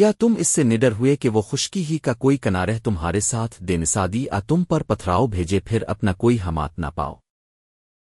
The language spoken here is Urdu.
کیا تم اس سے نڈر ہوئے کہ وہ خشکی ہی کا کوئی کنارہ تمہارے ساتھ دینسادی آ تم پر پتھراؤ بھیجے پھر اپنا کوئی حمات نہ پاؤ؟